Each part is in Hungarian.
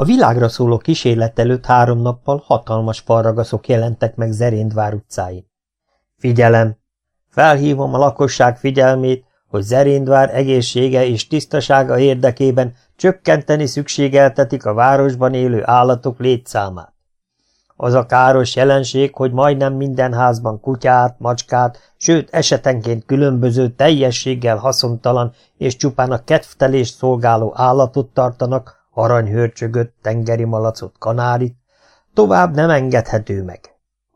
A világra szóló kísérlet előtt három nappal hatalmas farragaszok jelentek meg Zeréndvár utcáin. Figyelem! Felhívom a lakosság figyelmét, hogy Zeréndvár egészsége és tisztasága érdekében csökkenteni szükségeltetik a városban élő állatok létszámát. Az a káros jelenség, hogy majdnem minden házban kutyát, macskát, sőt esetenként különböző teljességgel haszontalan és csupán a kedvtelést szolgáló állatot tartanak, aranyhörcsögött, tengeri malacot, kanárit, tovább nem engedhető meg.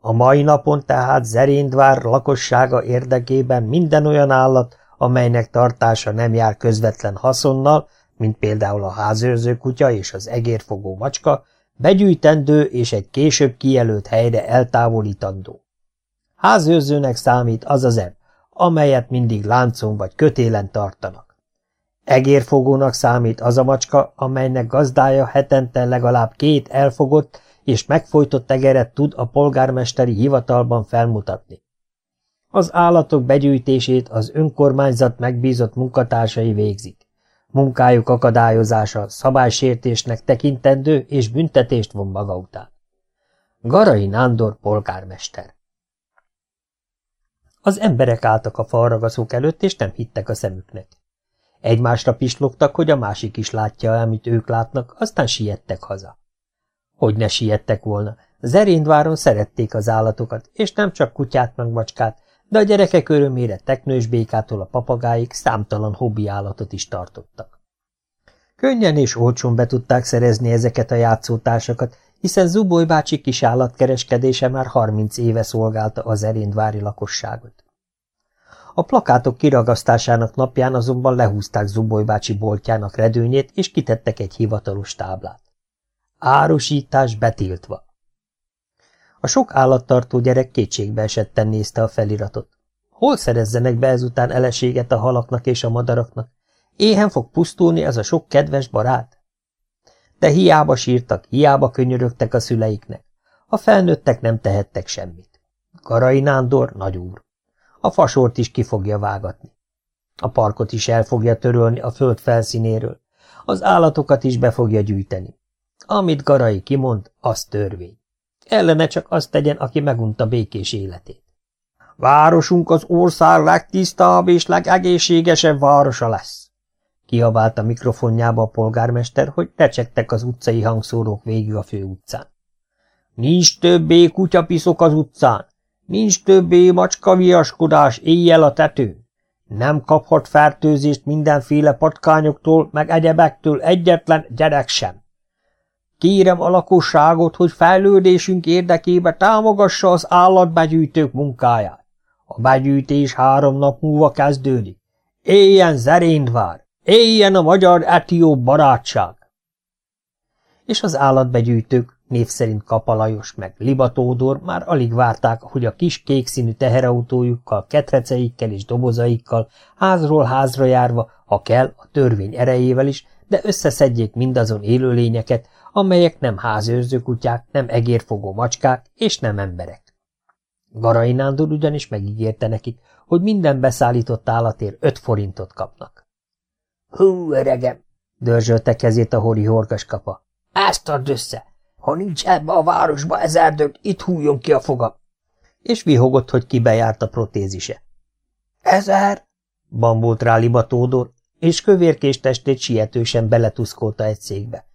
A mai napon tehát Zeréndvár lakossága érdekében minden olyan állat, amelynek tartása nem jár közvetlen haszonnal, mint például a házőrző kutya és az egérfogó macska, begyűjtendő és egy később kijelölt helyre eltávolítandó. Házőrzőnek számít az az ebb, amelyet mindig láncon vagy kötélen tartanak. Egérfogónak számít az a macska, amelynek gazdája hetente legalább két elfogott és megfojtott egeret tud a polgármesteri hivatalban felmutatni. Az állatok begyűjtését az önkormányzat megbízott munkatársai végzik. Munkájuk akadályozása szabálysértésnek tekintendő és büntetést von maga után. Garai Nándor polgármester Az emberek álltak a falragaszók előtt, és nem hittek a szemüknek. Egymásra pislogtak, hogy a másik is látja, amit ők látnak, aztán siettek haza. Hogy ne siettek volna, Zeréndváron szerették az állatokat, és nem csak kutyát meg macskát, de a gyerekek örömére teknős békától a papagáig számtalan hobbi állatot is tartottak. Könnyen és olcsón be tudták szerezni ezeket a játszótársakat, hiszen Zuboly bácsi kis állatkereskedése már harminc éve szolgálta az eréndvári lakosságot. A plakátok kiragasztásának napján azonban lehúzták Zuboly bácsi boltjának redőnyét, és kitettek egy hivatalos táblát. Árusítás betiltva. A sok állattartó gyerek kétségbe esetten nézte a feliratot. Hol szerezzenek be ezután eleséget a halaknak és a madaraknak? Éhen fog pusztulni ez a sok kedves barát? De hiába sírtak, hiába könyörögtek a szüleiknek. A felnőttek nem tehettek semmit. Karai Nándor nagyúr. A fasort is ki fogja vágatni. A parkot is el fogja törölni a föld felszínéről. Az állatokat is be fogja gyűjteni. Amit Garai kimond, az törvény. Ellene csak azt tegyen, aki megunta békés életét. Városunk az ország legtisztább és legegészségesebb városa lesz. Kiabált a mikrofonjába a polgármester, hogy recsegtek az utcai hangszórók végül a fő utcán. Nincs többé kutyapiszok az utcán, nincs többé macskaviaskodás éjjel a tetőn. Nem kaphat fertőzést mindenféle patkányoktól, meg egyebektől egyetlen gyerek sem. Kérem a lakosságot, hogy fejlődésünk érdekébe támogassa az állatbegyűjtők munkáját. A begyűjtés három nap múlva kezdődik. Éljen Zeréndvár! Éljen a magyar-etióp barátság! És az állatbegyűjtők, név szerint Kapalajos meg Libatódor már alig várták, hogy a kis kékszínű teherautójukkal, ketreceikkel és dobozaikkal házról házra járva, ha kell, a törvény erejével is, de összeszedjék mindazon élőlényeket, amelyek nem házőrző kutyák, nem egérfogó macskák és nem emberek. Garai Nándor ugyanis megígérte nekik, hogy minden beszállított állatért öt forintot kapnak. Hú, öregem! dörzsölte kezét a hori horgas kapa. Ezt add össze! Ha nincs ebbe a városba ezer dög, itt hújjon ki a fogam! És vihogott, hogy kibejárt a protézise. Ezer? bambult rá Libatódor, és kövérkés testét sietősen beletuszkolta egy székbe.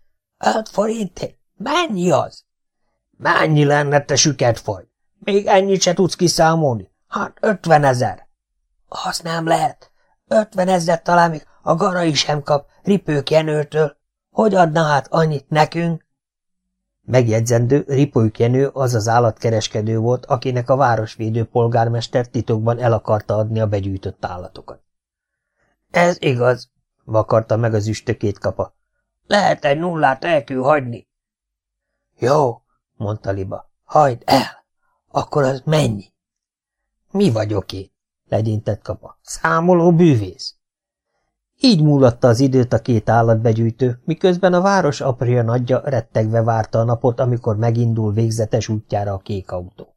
Öt forintért? Mennyi az? Mennyi lenne, te süketfaj? Még ennyit se tudsz kiszámolni? Hát ötvenezer. Az nem lehet. Ötvenezer talán még a garai sem kap Ripők Jenőtől. Hogy adna hát annyit nekünk? Megjegyzendő, Ripők Jenő az az állatkereskedő volt, akinek a városvédő polgármester titokban el akarta adni a begyűjtött állatokat. Ez igaz, vakarta meg az üstökét kapa. Lehet egy nullát el kell hagyni. Jó, mondta Liba. Hagyd el. Akkor az mennyi? Mi vagyok én? legyintett kapa. Számoló bűvész. Így múlatta az időt a két állatbegyűjtő, miközben a város apria nagyja rettegve várta a napot, amikor megindul végzetes útjára a kék autó.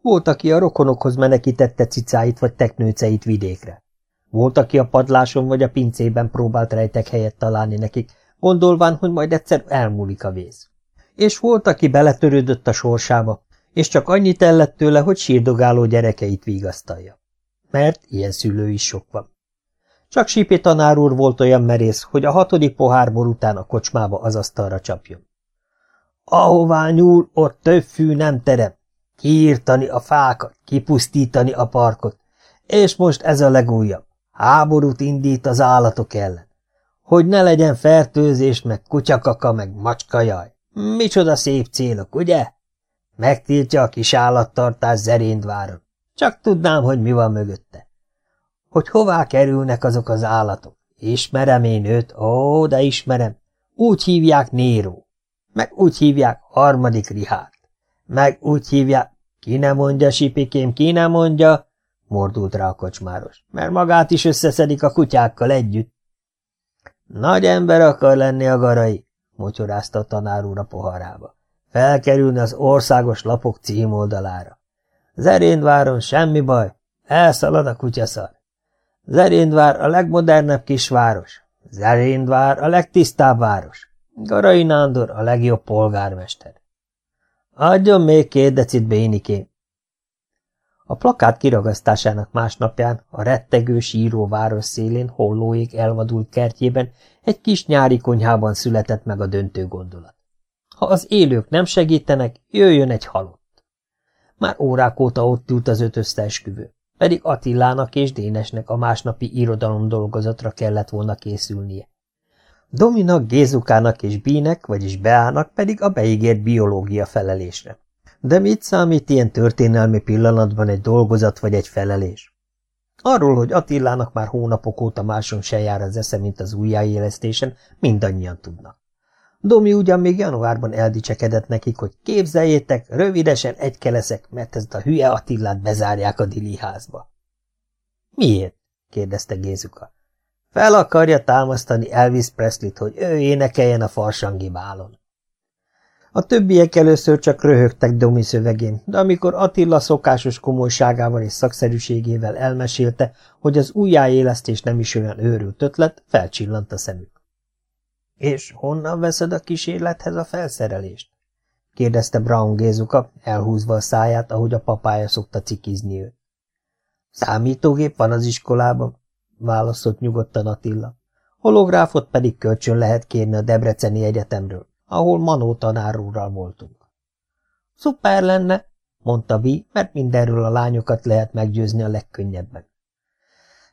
Volt, aki a rokonokhoz menekítette cicáit vagy teknőceit vidékre. Volt, aki a padláson vagy a pincében próbált rejtek helyet találni nekik, gondolván, hogy majd egyszer elmúlik a vész. És volt, aki beletörődött a sorsába, és csak annyit tellett tőle, hogy sírdogáló gyerekeit vigasztalja. Mert ilyen szülő is sok van. Csak Sipi tanár úr volt olyan merész, hogy a hatodik pohárból után a kocsmába az asztalra csapjon. Ahová nyúl, ott több fű nem terem. Kiírtani a fákat, kipusztítani a parkot. És most ez a legújabb. Háborút indít az állatok ellen. Hogy ne legyen fertőzés, meg kutyakaka, meg macskajaj. Micsoda szép célok, ugye? Megtiltja a kis állattartás Zeréndváron. Csak tudnám, hogy mi van mögötte. Hogy hová kerülnek azok az állatok. Ismerem én őt, ó, de ismerem. Úgy hívják Néró. Meg úgy hívják harmadik Rihát. Meg úgy hívják, ki nem mondja, sipikém, ki nem mondja, mordult rá a kocsmáros, mert magát is összeszedik a kutyákkal együtt. Nagy ember akar lenni a garai, mocsorázta a tanár úr a poharába. Felkerülni az országos lapok címoldalára. Zeréndváron semmi baj, elszalad a kutyaszar. Zeréndvár a legmodernebb kisváros. Zeréndvár a legtisztább város. Garai Nándor a legjobb polgármester. Adjon még két decit bénikém. A plakát kiragasztásának másnapján a rettegő síró város szélén hollóék elvadult kertjében egy kis nyári konyhában született meg a döntő gondolat. Ha az élők nem segítenek, jöjjön egy halott. Már órák óta ott ült az öt összeesküvő, pedig Attilának és Dénesnek a másnapi irodalom dolgozatra kellett volna készülnie. Dominak, Gézukának és Bínek, vagyis Beának pedig a beígért biológia felelésre. De mit számít ilyen történelmi pillanatban egy dolgozat vagy egy felelés? Arról, hogy Attilának már hónapok óta máson se jár az esze, mint az újjáélesztésen, mindannyian tudnak. Domi ugyan még januárban eldicsekedett nekik, hogy képzeljétek, rövidesen egy keleszek, mert ezt a hülye Attillát bezárják a dili házba. Miért? kérdezte Gézuka. Fel akarja támasztani Elvis Presley-t, hogy ő énekeljen a farsangi bálon. A többiek először csak röhögtek Domi szövegén, de amikor Attila szokásos komolyságával és szakszerűségével elmesélte, hogy az újjáélesztés nem is olyan őrült ötlet, felcsillant a szemük. – És honnan veszed a kísérlethez a felszerelést? – kérdezte Brown Gézuka, elhúzva a száját, ahogy a papája szokta cikizni őt. – Számítógép van az iskolában – válaszolt nyugodtan Attila. Holográfot pedig kölcsön lehet kérni a Debreceni Egyetemről ahol Manó tanárúrral voltunk. Szuper lenne, mondta Vi, mert mindenről a lányokat lehet meggyőzni a legkönnyebben.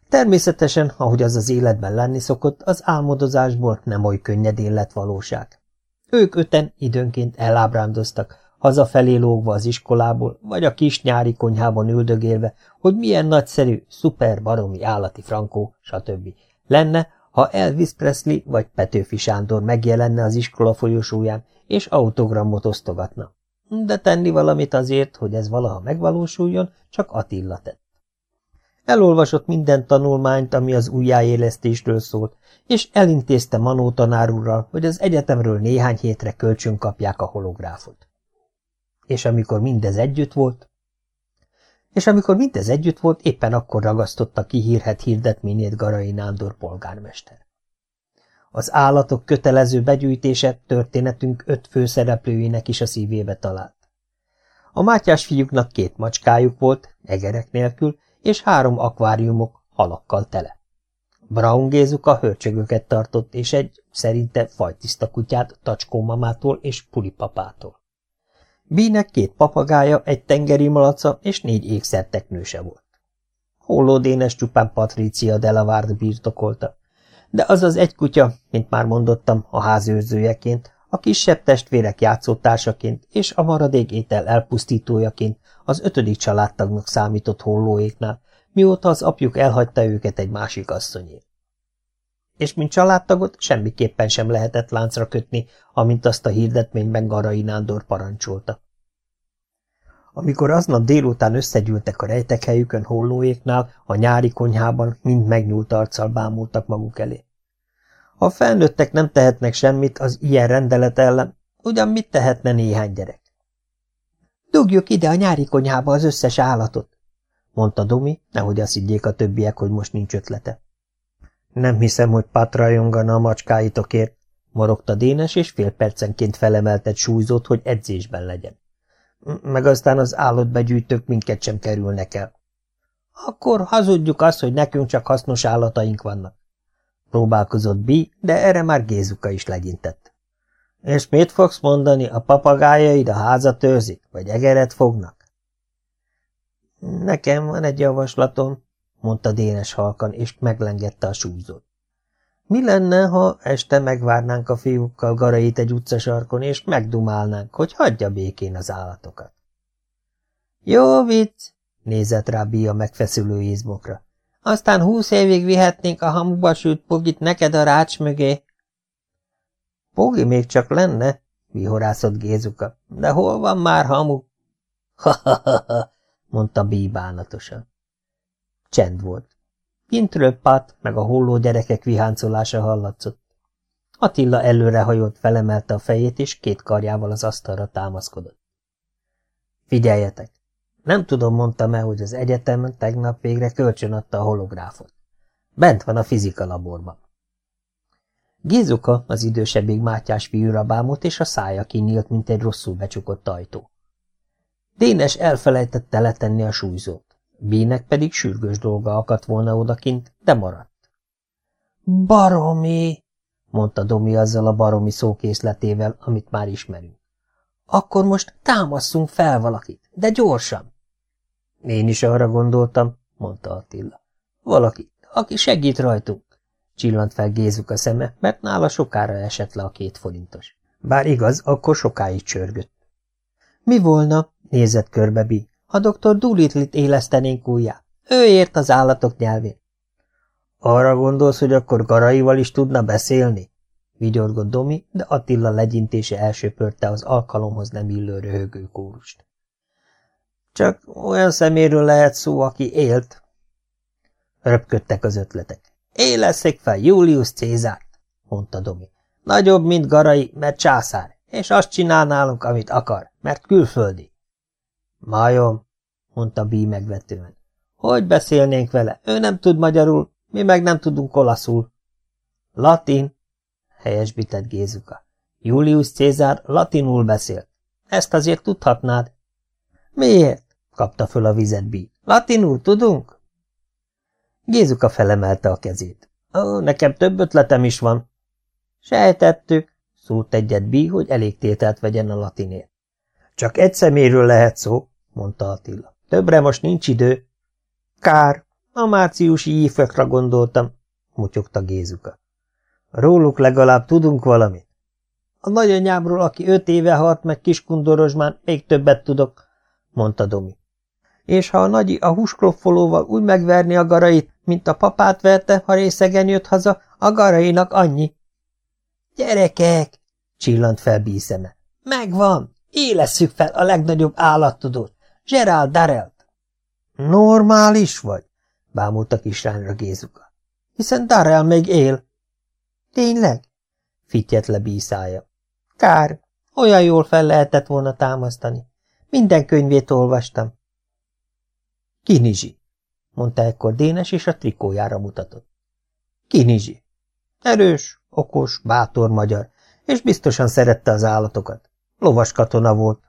Természetesen, ahogy az az életben lenni szokott, az álmodozásból nem oly könnyedén lett valóság. Ők öten időnként elábrándoztak, hazafelé lógva az iskolából, vagy a kis nyári konyhában üldögélve, hogy milyen nagyszerű, szuper baromi állati frankó, stb. lenne, ha Elvis Presley vagy Petőfi Sándor megjelenne az iskola folyosóján, és autogramot osztogatna. De tenni valamit azért, hogy ez valaha megvalósuljon, csak Attila tett. Elolvasott minden tanulmányt, ami az újjáélesztésről szólt, és elintézte Manó tanárúrral, hogy az egyetemről néhány hétre kölcsön kapják a holográfot. És amikor mindez együtt volt, és amikor mindez együtt volt, éppen akkor ragasztotta ki hírhet hirdetményét Garai Nándor polgármester. Az állatok kötelező begyűjtése történetünk öt főszereplőjének is a szívébe talált. A Mátyás fiúknak két macskájuk volt, egerek nélkül, és három akváriumok halakkal tele. Brown Gézuka hörcsögöket tartott, és egy, szerinte fajtiszta kutyát Tacskó mamától és Pulipapától. Bínek két papagája, egy tengeri malaca és négy ékszerteknőse volt. Holló Dénes csupán Patricia Delavard birtokolta, de az az egy kutya, mint már mondottam, a házőrzőjeként, a kisebb testvérek játszótársaként és a maradék étel elpusztítójaként az ötödik családtagnak számított hollóéknál, mióta az apjuk elhagyta őket egy másik asszonyért. És mint családtagot semmiképpen sem lehetett láncra kötni, amint azt a hirdetményben Garai Nándor parancsolta. Amikor aznap délután összegyűltek a rejtekhelyükön hollóéknál, a nyári konyhában mind megnyúlt arccal bámultak maguk elé. Ha felnőttek nem tehetnek semmit az ilyen rendelet ellen, ugyan mit tehetne néhány gyerek? Dugjuk ide a nyári konyhába az összes állatot, mondta Domi, nehogy azt higgyék a többiek, hogy most nincs ötlete. Nem hiszem, hogy Pat rajongana a macskáitokért, morogta Dénes, és fél percenként felemeltet súlyzót, hogy edzésben legyen. Meg aztán az állatbegyűjtők minket sem kerülnek el. Akkor hazudjuk azt, hogy nekünk csak hasznos állataink vannak. Próbálkozott Bi, de erre már Gézuka is legyintett. És mit fogsz mondani, a papagájaid a házat őrzik, vagy egeret fognak? Nekem van egy javaslatom, mondta Dénes halkan, és meglengette a súlyzót. Mi lenne, ha este megvárnánk a fiúkkal garait egy utcasarkon, és megdumálnánk, hogy hagyja békén az állatokat? Jó vicc, nézett rá Bia megfeszülő izmokra. Aztán húsz évig vihetnénk a hamuba sült pogit neked a rács mögé. Pogi még csak lenne, vihorászott Gézuka, de hol van már hamu? Ha-ha-ha, mondta Bí bánatosan. Csend volt. Kintről Pat meg a holló gyerekek viháncolása hallatszott. Attila előrehajolt, felemelte a fejét, és két karjával az asztalra támaszkodott. Figyeljetek! Nem tudom, mondtam-e, hogy az egyetem tegnap végre kölcsön adta a holográfot. Bent van a fizika laborban. Gézuka az idősebbik Mátyás fiúra bámult, és a szája kinyílt, mint egy rosszul becsukott ajtó. Dénes elfelejtette letenni a súlyzót. Bének pedig sürgős dolga akadt volna odakint, de maradt. Baromi, mondta Domi azzal a baromi szókészletével, amit már ismerünk. Akkor most támasszunk fel valakit, de gyorsan. Én is arra gondoltam, mondta Attila. Valaki, aki segít rajtunk. Csillant fel Gézuk a szeme, mert nála sokára esett le a két forintos. Bár igaz, akkor sokáig csörgött. Mi volna, nézett körbe Bi, ha dr. Doolittle-t élesztenénk újjá. Ő ért az állatok nyelvén. Arra gondolsz, hogy akkor garaival is tudna beszélni? Vigyorgott Domi, de Attila legyintése elsöpörte az alkalomhoz nem illő röhögő kórust. Csak olyan szeméről lehet szó, aki élt. Röpködtek az ötletek. Éleszek fel Julius Cézárt, mondta Domi. Nagyobb, mint Garai, mert császár, és azt csinál nálunk, amit akar, mert külföldi. Majom, mondta Bí megvetően. Hogy beszélnénk vele? Ő nem tud magyarul, mi meg nem tudunk olaszul. Latin, helyesbített Gézuka. Julius Cézár latinul beszélt. Ezt azért tudhatnád. Miért? kapta föl a vizet Bí. Latinul tudunk? Gézuka felemelte a kezét. Ó, nekem több ötletem is van. Sejtettük, szólt egyet Bí, hogy elég tételt vegyen a latinért. Csak egy szeméről lehet szó, mondta Attila. Többre most nincs idő. Kár, a márciusi ífekra gondoltam, mutyogta Gézuka. Róluk legalább tudunk valamit. A nagyanyámról, aki öt éve halt meg Kiskundorozsmán, még többet tudok, mondta Domi. És ha a nagyi a húskloffolóval úgy megverni a garait, mint a papát verte, ha részegen jött haza, a garainak annyi. Gyerekek! csillant fel bíszeme. Megvan! Élesszük fel a legnagyobb állattudót, Gerald Darrelt. Normális vagy? bámult a kislányra Gézuka. Hiszen Darrell még él. Tényleg? Fittyet le bíszája. Kár, olyan jól fel lehetett volna támasztani. Minden könyvét olvastam. Kinizsi, mondta ekkor Dénes, és a trikójára mutatott. Kinizsi. Erős, okos, bátor magyar, és biztosan szerette az állatokat. Lovas katona volt.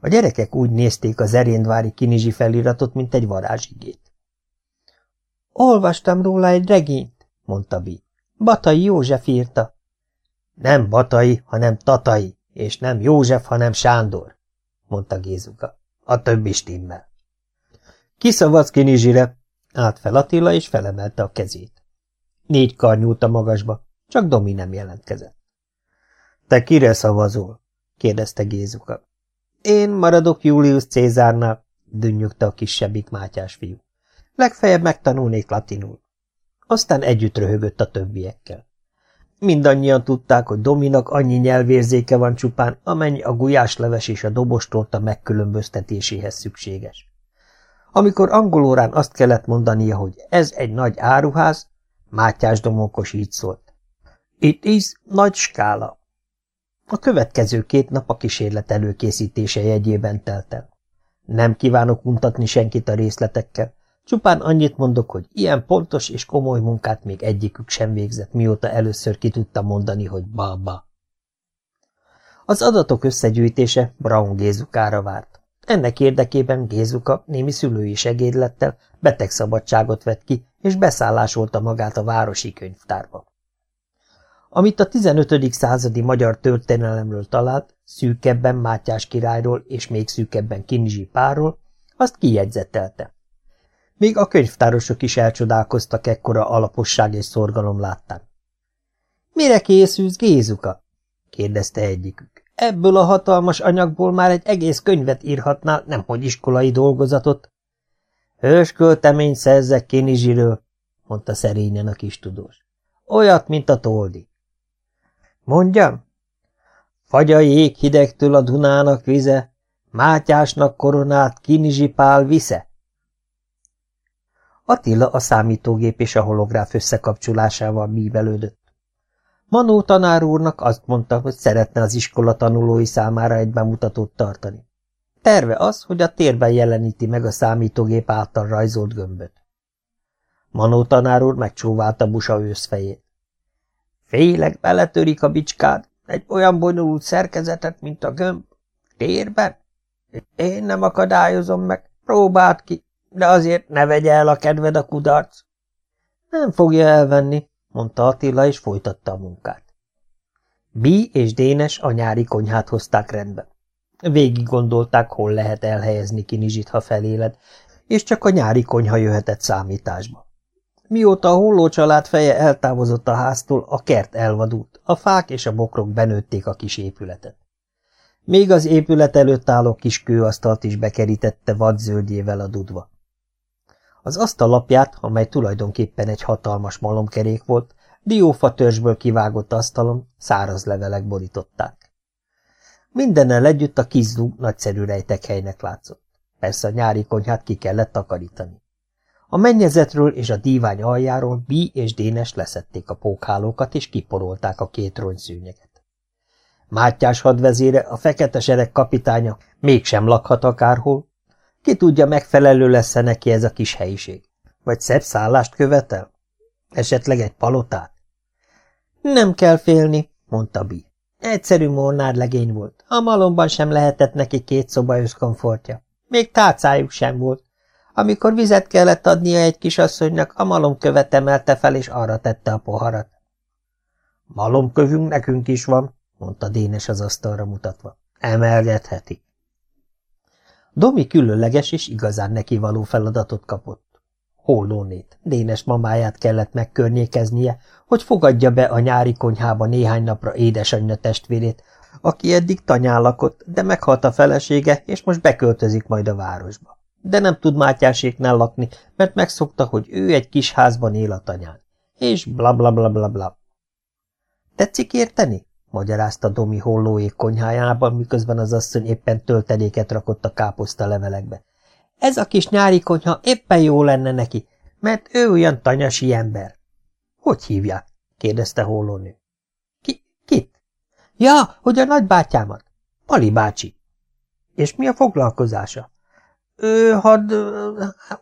A gyerekek úgy nézték az eréndvári kinizsi feliratot, mint egy varázsigét. Olvastam róla egy regényt, mondta Bi. Batai József írta. Nem Batai, hanem Tatai, és nem József, hanem Sándor, mondta Gézuka. A többi stimmel. Kiszavaz kinizsire, állt fel Attila, és felemelte a kezét. Négy kar nyúlt a magasba, csak Domi nem jelentkezett. Te kire szavazol? kérdezte Gézuka. Én maradok Julius Cézárnál, dünnyögte a kisebbik Mátyás fiú. Legfeljebb megtanulnék latinul. Aztán együtt röhögött a többiekkel. Mindannyian tudták, hogy Dominak annyi nyelvérzéke van csupán, amennyi a gulyásleves és a dobostorta megkülönböztetéséhez szükséges. Amikor angolórán azt kellett mondania, hogy ez egy nagy áruház, Mátyás domokos így szólt. It is nagy skála. A következő két nap a kísérlet előkészítése jegyében telt el. Nem kívánok mutatni senkit a részletekkel, Csupán annyit mondok, hogy ilyen pontos és komoly munkát még egyikük sem végzett, mióta először ki tudta mondani, hogy baba. Az adatok összegyűjtése Brown Gézukára várt. Ennek érdekében Gézuka némi szülői segédlettel betegszabadságot vett ki, és beszállásolta magát a városi könyvtárba. Amit a 15. századi magyar történelemről talált, szűkebben Mátyás királyról és még szűkebben Kinizsi párról, azt kijegyzetelte. Még a könyvtárosok is elcsodálkoztak ekkora alaposság és szorgalom láttán. – Mire készülsz, Gézuka? – kérdezte egyikük. – Ebből a hatalmas anyagból már egy egész könyvet írhatnál, nemhogy iskolai dolgozatot. – Hősköltemény szerzek Kinizsiről – mondta szerényen a kis tudós. – Olyat, mint a toldi. – Mondjam? Fagyai ég hidegtől a Dunának vize, Mátyásnak koronát Kinizsi pál visze? Attila a számítógép és a holográf összekapcsolásával bíbelődött. Manó tanár úrnak azt mondta, hogy szeretne az iskola tanulói számára egy bemutatót tartani. Terve az, hogy a térben jeleníti meg a számítógép által rajzolt gömböt. Manó tanár úr megcsóválta Busa őszfejét. Félek, beletörik a bicskád, egy olyan bonyolult szerkezetet, mint a gömb. Térben? Én nem akadályozom meg, próbáld ki, de azért ne vegye el a kedved a kudarc. Nem fogja elvenni, mondta Attila, és folytatta a munkát. Bi és Dénes a nyári konyhát hozták rendbe. Végig gondolták, hol lehet elhelyezni Kinizsit, ha feléled, és csak a nyári konyha jöhetett számításba. Mióta a holló család feje eltávozott a háztól, a kert elvadult, a fák és a bokrok benőtték a kis épületet. Még az épület előtt álló kis kőasztalt is bekerítette vadzöldjével a dudva. Az asztallapját, amely tulajdonképpen egy hatalmas malomkerék volt, diófa törzsből kivágott asztalon száraz levelek borították. Mindennel együtt a kizdú nagyszerű rejtekhelynek látszott. Persze a nyári konyhát ki kellett takarítani. A mennyezetről és a dívány aljáról Bí és Dénes leszették a pókhálókat, és kiporolták a két rongyszűnyeget. Mátyás hadvezére, a fekete sereg kapitánya mégsem lakhat akárhol, ki tudja, megfelelő lesz-e neki ez a kis helyiség? Vagy szebb szállást követel? Esetleg egy palotát? Nem kell félni, mondta Bi. Egyszerű mornár legény volt. A malomban sem lehetett neki két szoba összkomfortja. Még tárcájuk sem volt. Amikor vizet kellett adnia egy kisasszonynak, a malomkövet emelte fel, és arra tette a poharat. Malomkövünk nekünk is van, mondta Dénes az asztalra mutatva. Emelgetheti. Domi különleges és igazán nekivaló feladatot kapott. Hollónét, Dénes mamáját kellett megkörnyékeznie, hogy fogadja be a nyári konyhába néhány napra édesanyja testvérét, aki eddig tanyán lakott, de meghalt a felesége, és most beköltözik majd a városba. De nem tud Mátyáséknál lakni, mert megszokta, hogy ő egy kis házban él a tanyán. És bla bla bla bla bla. Tetszik érteni? Magyarázta Domi hollóék konyhájában, miközben az asszony éppen tölteléket rakott a káposzta levelekbe. Ez a kis nyári konyha éppen jó lenne neki, mert ő olyan tanyasi ember. Hogy hívják? kérdezte hollónő. Ki, kit? Ja, hogy a nagybátyámat. Pali bácsi. És mi a foglalkozása? Ő, hadd,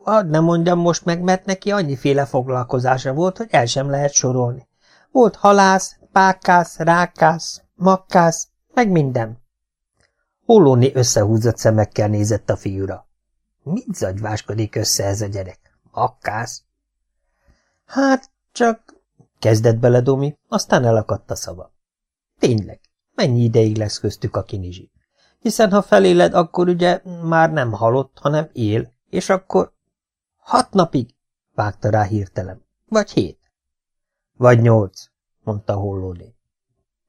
hadd ne mondjam most meg, mert neki annyiféle foglalkozása volt, hogy el sem lehet sorolni. Volt halász, pákász, rákász, makkász, meg minden. Hollóni összehúzott szemekkel nézett a fiúra. Mit zagyváskodik össze ez a gyerek? Makkász? Hát, csak... Kezdett bele Domi, aztán elakadt a szava. Tényleg, mennyi ideig lesz köztük a kinizsi? Hiszen ha feléled, akkor ugye már nem halott, hanem él, és akkor... Hat napig, vágta rá hirtelen. Vagy hét. Vagy nyolc mondta hollóné.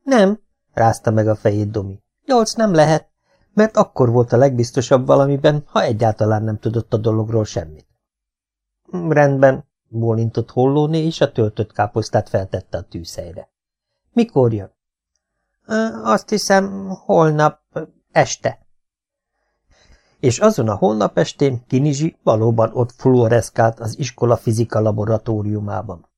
Nem, rázta meg a fejét Domi. Nyolc nem lehet, mert akkor volt a legbiztosabb valamiben, ha egyáltalán nem tudott a dologról semmit. Rendben, bólintott hollóné, és a töltött káposztát feltette a tűzhelyre. Mikor jön? Azt hiszem, holnap este. És azon a holnap estén Kinizsi valóban ott fluoreszkált az iskola fizika laboratóriumában.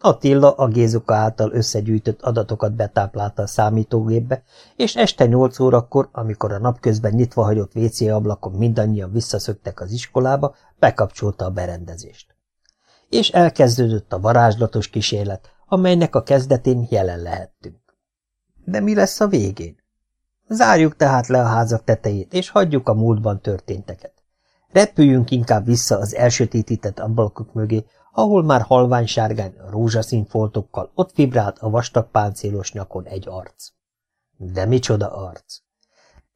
Attila a Gézuka által összegyűjtött adatokat betáplálta a számítógépbe, és este nyolc órakor, amikor a napközben nyitva hagyott WC ablakon mindannyian visszaszöktek az iskolába, bekapcsolta a berendezést. És elkezdődött a varázslatos kísérlet, amelynek a kezdetén jelen lehettünk. De mi lesz a végén? Zárjuk tehát le a házak tetejét, és hagyjuk a múltban történteket. Repüljünk inkább vissza az elsötétített ablakok mögé, ahol már halványsárgány rózsaszín foltokkal ott vibrált a vastag páncélos nyakon egy arc. De micsoda arc!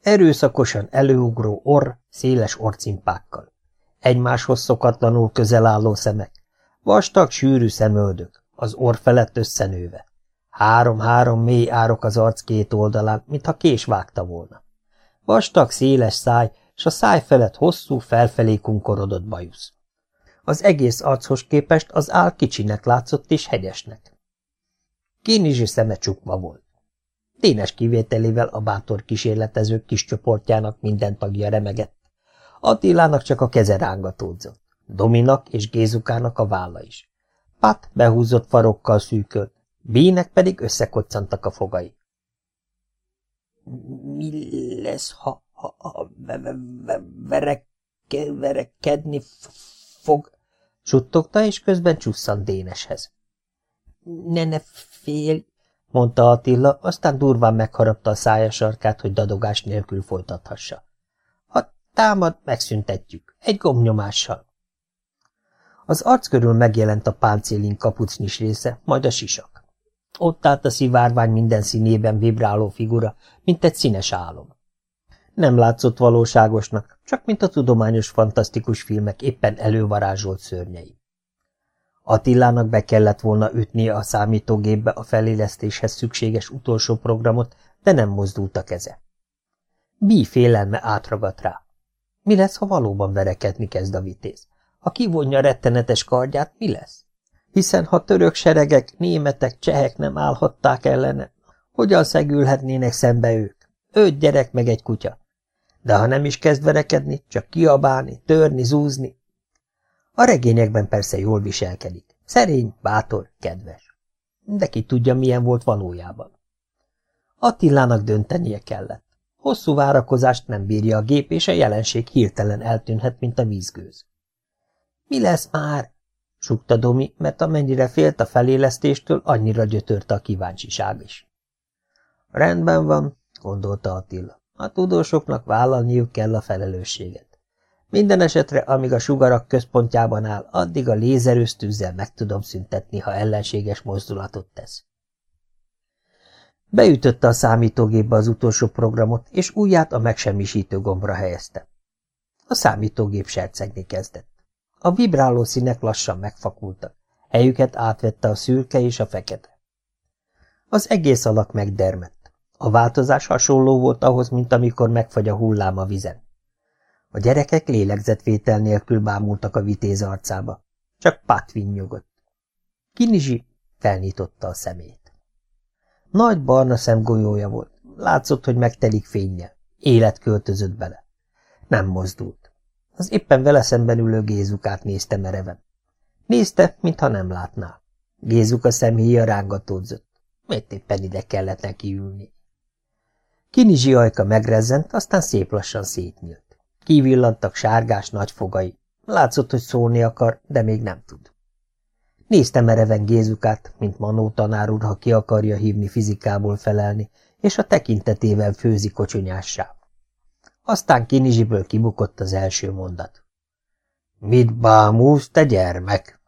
Erőszakosan előugró orr, széles orcimpákkal. Egymáshoz szokatlanul közel álló szemek. Vastag, sűrű szemöldök, az orr felett összenőve. Három-három mély árok az arc két oldalán, mintha kés vágta volna. Vastag, széles száj, s a száj felett hosszú, felfelé kunkorodott bajusz. Az egész képest az áll kicsinek látszott és hegyesnek. Kénizsi szeme csukva volt. Dénes kivételével a bátor kísérletezők kis csoportjának minden tagja remegett. Attilának csak a keze rángatódzott. Dominak és Gézukának a válla is. Pat behúzott farokkal szűkölt, Bének pedig összekoccantak a fogai. – Mi lesz, ha, ha, ha vereke, verekedni fog? – suttogta, és közben csusszant Déneshez. – Ne, ne félj! – mondta Attila, aztán durván megharapta a szája sarkát, hogy dadogás nélkül folytathassa. – Ha támad, megszüntetjük, egy gombnyomással. Az arc körül megjelent a páncélin kapucnyis része, majd a sisak. Ott állt a szivárvány minden színében vibráló figura, mint egy színes álom. Nem látszott valóságosnak, csak mint a tudományos fantasztikus filmek éppen elővarázsolt szörnyei. Attilának be kellett volna ütnie a számítógépbe a felélesztéshez szükséges utolsó programot, de nem mozdult a keze. Bí félelme átragadt rá. Mi lesz, ha valóban verekedni kezd a vitéz? Ha kivonja rettenetes kardját, mi lesz? hiszen ha török seregek, németek, csehek nem állhatták ellene, hogyan szegülhetnének szembe ők? Öt gyerek meg egy kutya. De ha nem is kezd verekedni, csak kiabálni, törni, zúzni. A regényekben persze jól viselkedik. Szerény, bátor, kedves. De ki tudja, milyen volt valójában. Attilának döntenie kellett. Hosszú várakozást nem bírja a gép, és a jelenség hirtelen eltűnhet, mint a vízgőz. Mi lesz már? Sukta Domi, mert amennyire félt a felélesztéstől, annyira gyötörte a kíváncsiság is. Rendben van, gondolta Attila. A tudósoknak vállalniuk kell a felelősséget. Minden esetre, amíg a sugarak központjában áll, addig a lézerőztűzzel meg tudom szüntetni, ha ellenséges mozdulatot tesz. Beütötte a számítógépbe az utolsó programot, és ujját a megsemmisítő gombra helyezte. A számítógép sercegni kezdett. A vibráló színek lassan megfakultak. Helyüket átvette a szürke és a fekete. Az egész alak megdermett. A változás hasonló volt ahhoz, mint amikor megfagy a hullám a vizen. A gyerekek lélegzetvétel nélkül bámultak a vitéz arcába. Csak Patvin nyugodt. Kinizsi felnyitotta a szemét. Nagy barna szemgolyója volt. Látszott, hogy megtelik fénye. Élet költözött bele. Nem mozdult. Az éppen vele szemben ülő Gézukát nézte mereven. Nézte, mintha nem látná. Gézuka szemhéja rángatódzott. Miért éppen ide kellett neki ülni? Kinizsi ajka megrezzent, aztán szép lassan szétnyílt. Kivillantak sárgás nagy fogai. Látszott, hogy szólni akar, de még nem tud. Nézte mereven Gézukát, mint Manó tanár úr, ha ki akarja hívni fizikából felelni, és a tekintetével főzi kocsonyássá. Aztán Kinizsiből kibukott az első mondat. Mit bámulsz, te gyermek?